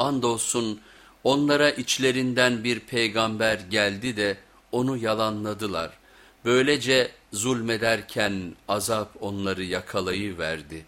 Andolsun onlara içlerinden bir peygamber geldi de onu yalanladılar. Böylece zulmederken azap onları yakalayıverdi.